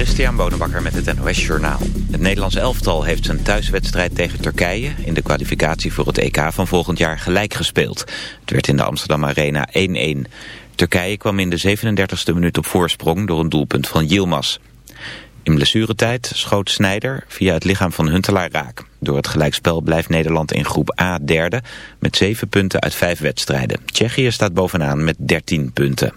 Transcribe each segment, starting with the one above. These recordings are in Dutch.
Christian Bonenbakker met het NOS Journaal. Het Nederlands elftal heeft zijn thuiswedstrijd tegen Turkije... in de kwalificatie voor het EK van volgend jaar gelijk gespeeld. Het werd in de Amsterdam Arena 1-1. Turkije kwam in de 37e minuut op voorsprong door een doelpunt van Yilmaz. In blessuretijd schoot Snijder via het lichaam van Huntelaar raak. Door het gelijkspel blijft Nederland in groep A derde... met zeven punten uit vijf wedstrijden. Tsjechië staat bovenaan met 13 punten.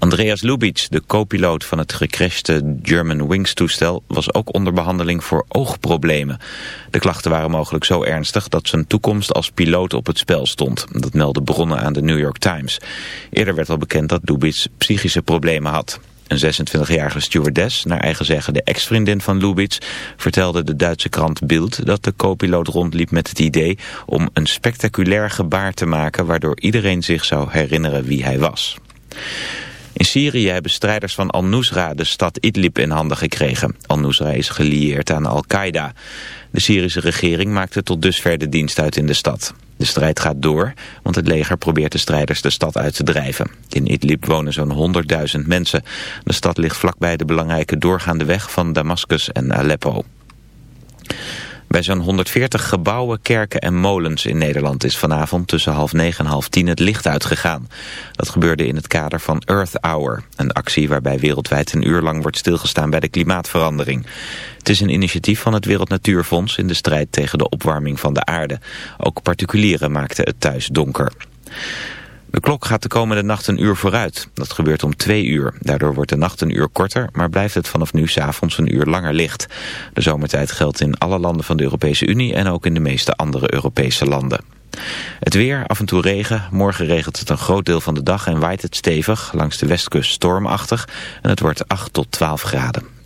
Andreas Lubitsch, de co-piloot van het gecrashte German Wings toestel, was ook onder behandeling voor oogproblemen. De klachten waren mogelijk zo ernstig dat zijn toekomst als piloot op het spel stond. Dat meldden bronnen aan de New York Times. Eerder werd al bekend dat Lubitsch psychische problemen had. Een 26-jarige stewardess, naar eigen zeggen de ex-vriendin van Lubitsch, vertelde de Duitse krant Bild dat de co-piloot rondliep met het idee om een spectaculair gebaar te maken waardoor iedereen zich zou herinneren wie hij was. In Syrië hebben strijders van Al-Nusra de stad Idlib in handen gekregen. Al-Nusra is gelieerd aan Al-Qaeda. De Syrische regering maakte tot dusver de dienst uit in de stad. De strijd gaat door, want het leger probeert de strijders de stad uit te drijven. In Idlib wonen zo'n 100.000 mensen. De stad ligt vlakbij de belangrijke doorgaande weg van Damascus en Aleppo. Bij zo'n 140 gebouwen, kerken en molens in Nederland is vanavond tussen half negen en half tien het licht uitgegaan. Dat gebeurde in het kader van Earth Hour, een actie waarbij wereldwijd een uur lang wordt stilgestaan bij de klimaatverandering. Het is een initiatief van het Wereld Natuurfonds in de strijd tegen de opwarming van de aarde. Ook particulieren maakten het thuis donker. De klok gaat de komende nacht een uur vooruit. Dat gebeurt om twee uur. Daardoor wordt de nacht een uur korter, maar blijft het vanaf nu s'avonds een uur langer licht. De zomertijd geldt in alle landen van de Europese Unie en ook in de meeste andere Europese landen. Het weer, af en toe regen. Morgen regelt het een groot deel van de dag en waait het stevig. Langs de westkust stormachtig. En het wordt 8 tot 12 graden.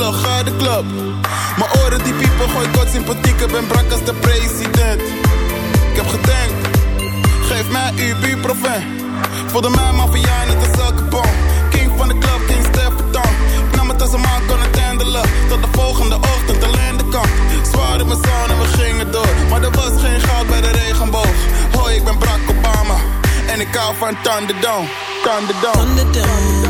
ga de club. Mijn oren die piepen, gooi kort sympathiek, ben brak als de president. Ik heb gedenkt, geef mij uw buurproven. Voelde mij maffia net als elke bom. King van de club, King Stefan. Ik nam het als een man kon het handelen. Tot de volgende ochtend alleen de kant. Zwaar in mijn zon en we gingen door. Maar er was geen goud bij de regenboog. Hoi, ik ben Brak Obama. En ik hou van Thunderdome, Thunderdome. Thunderdome.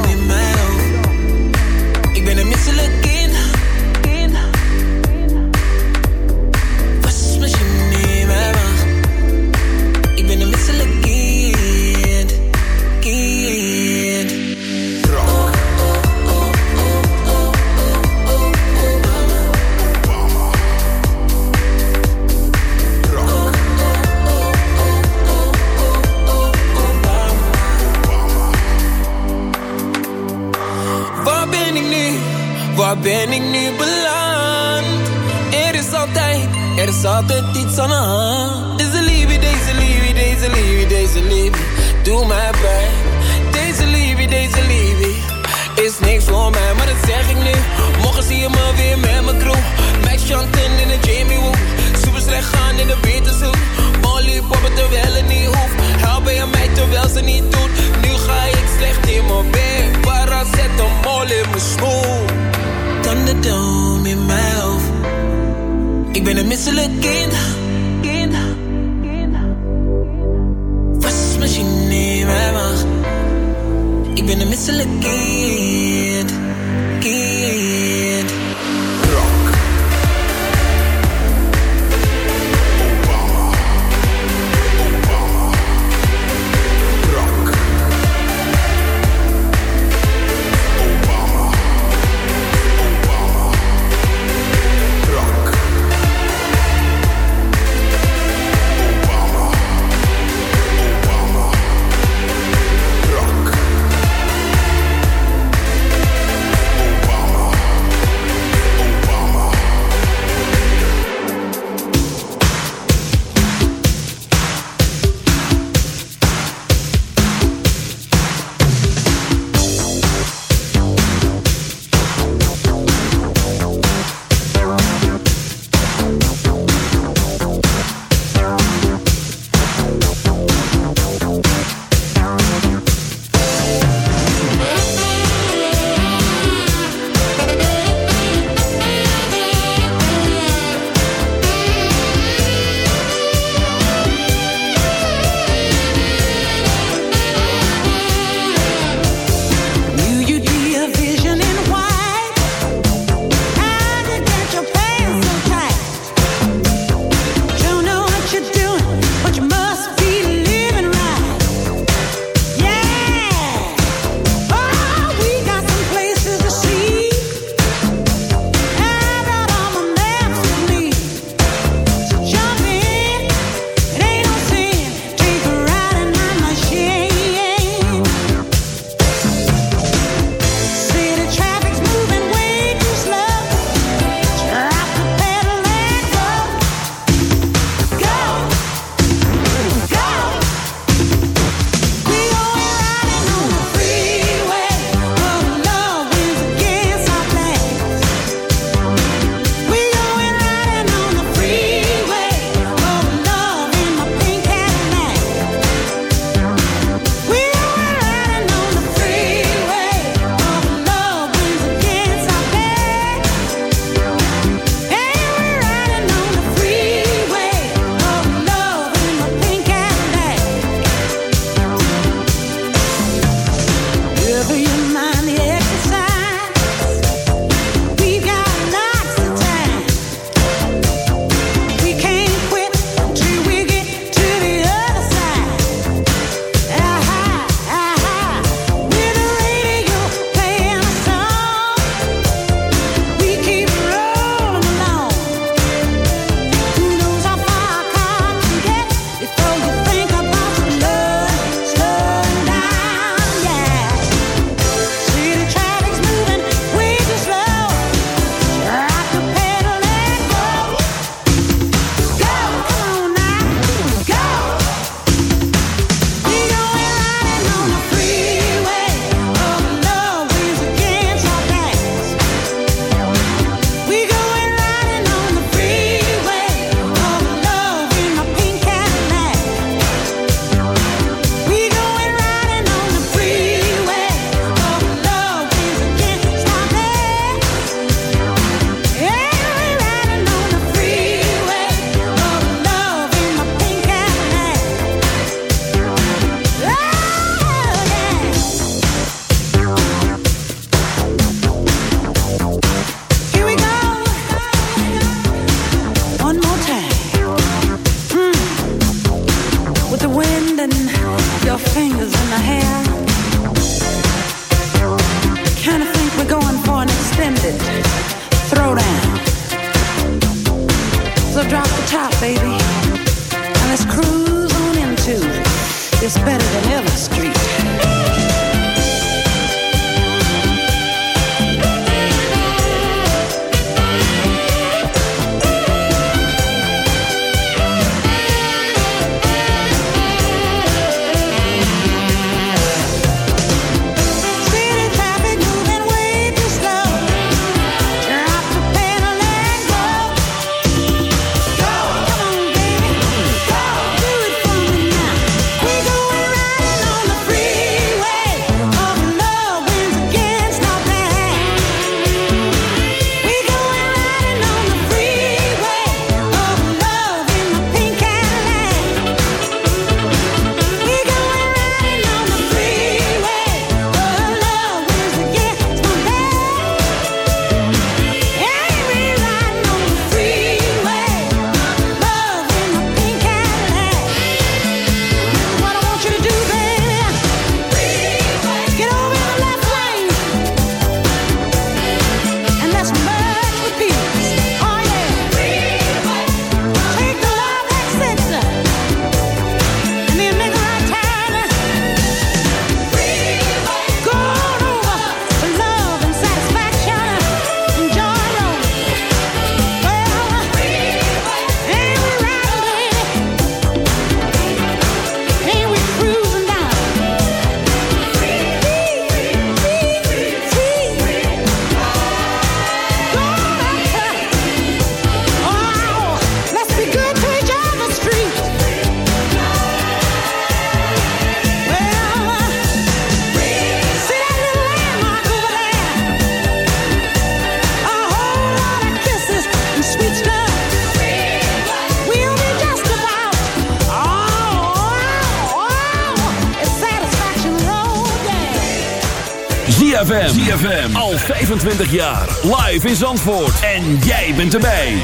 25 jaar. Live in Zandvoort. En jij bent erbij.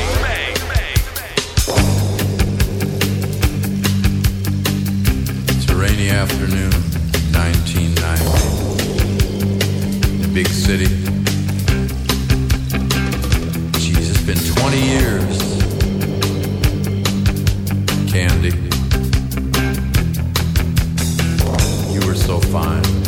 It's a rainy afternoon, 1990. The big city. Jeez, it's been 20 years. Candy. You were so fine.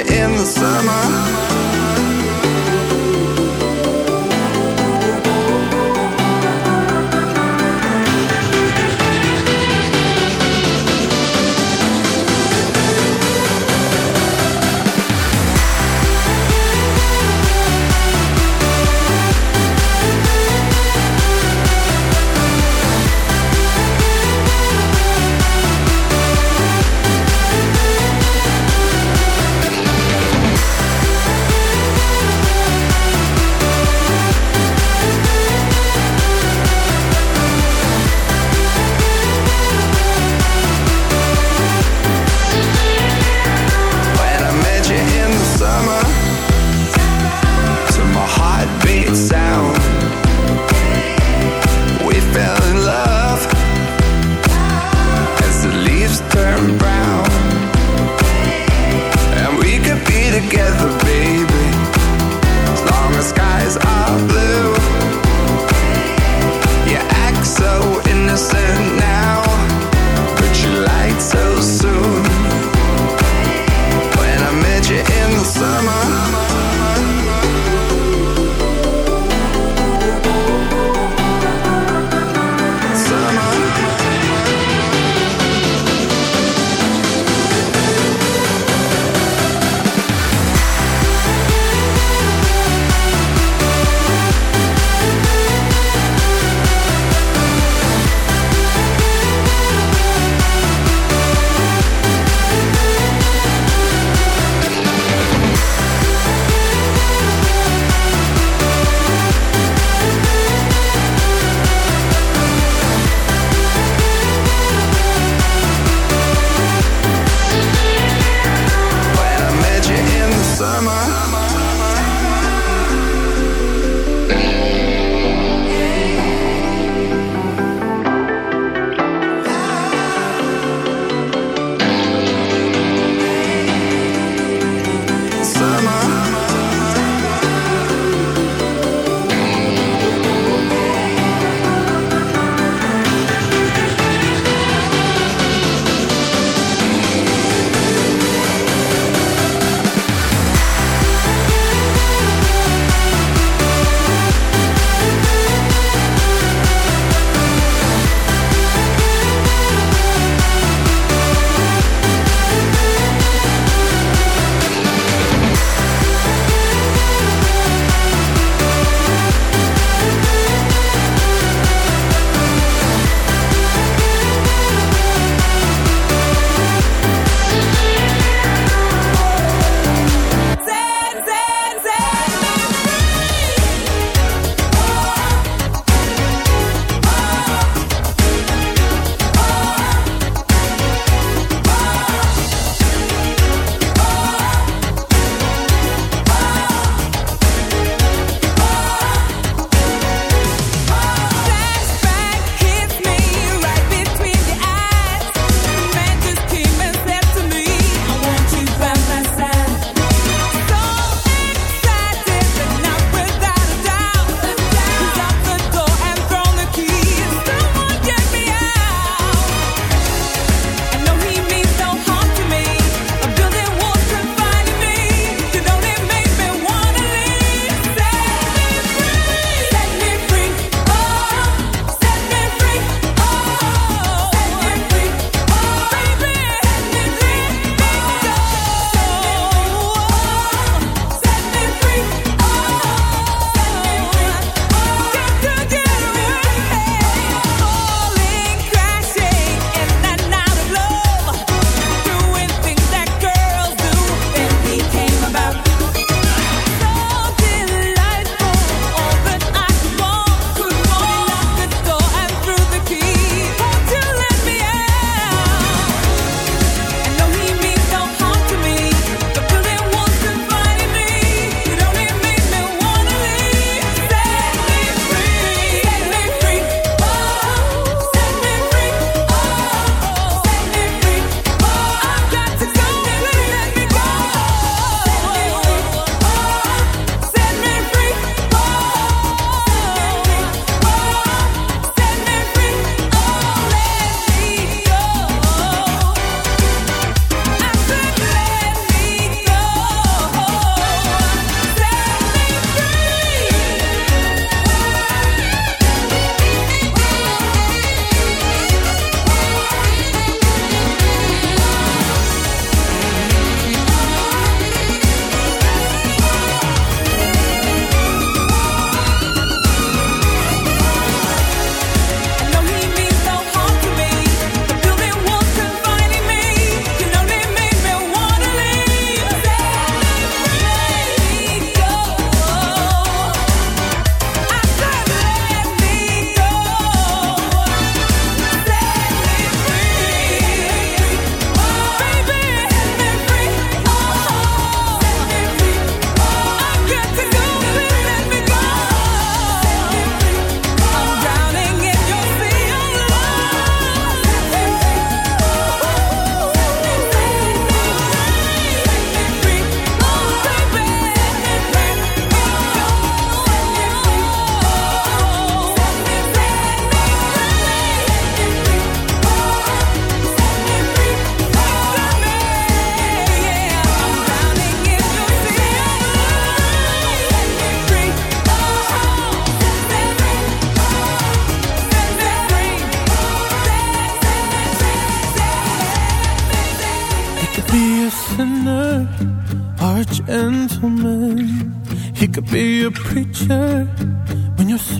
in the summer.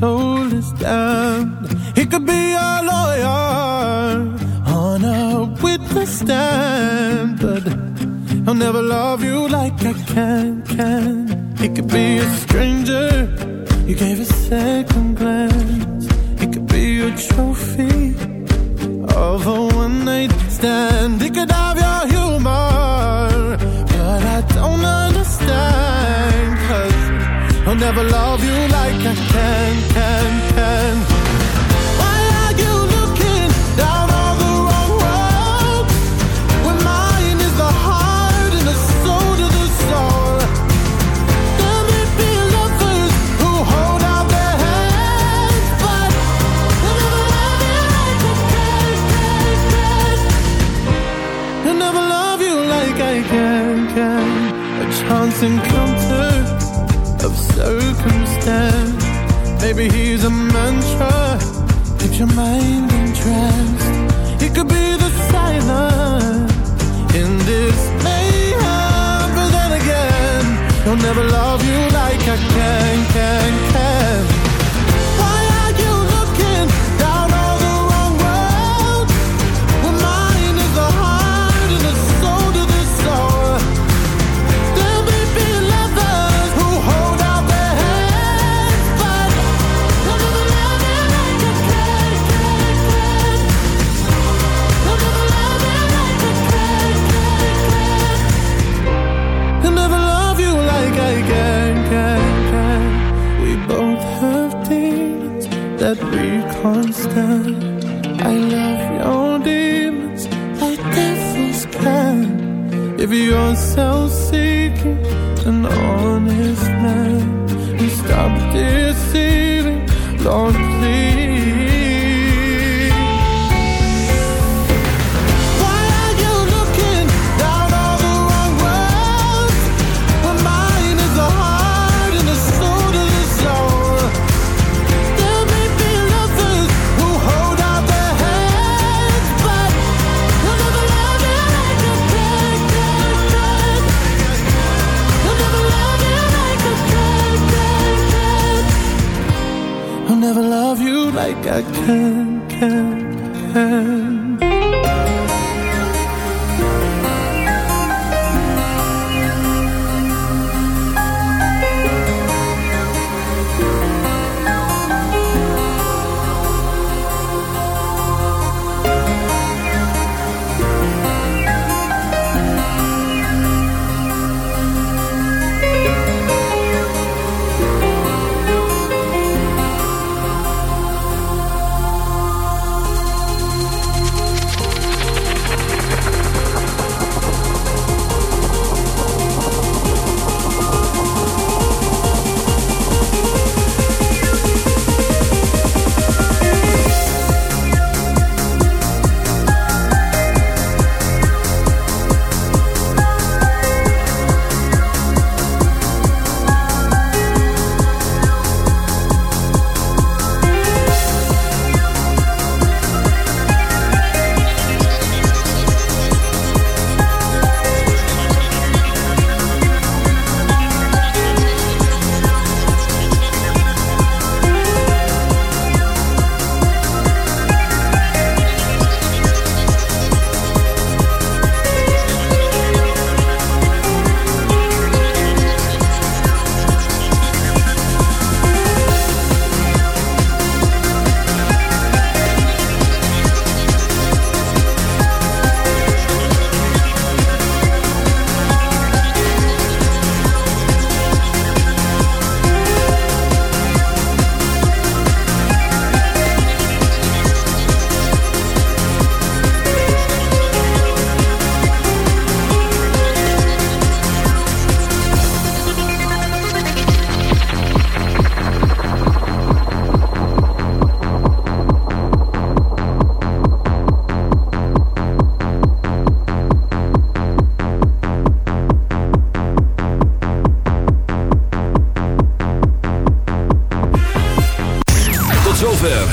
hold us down. He could be our lawyer on a witness stand, but I'll never love you like I can, can.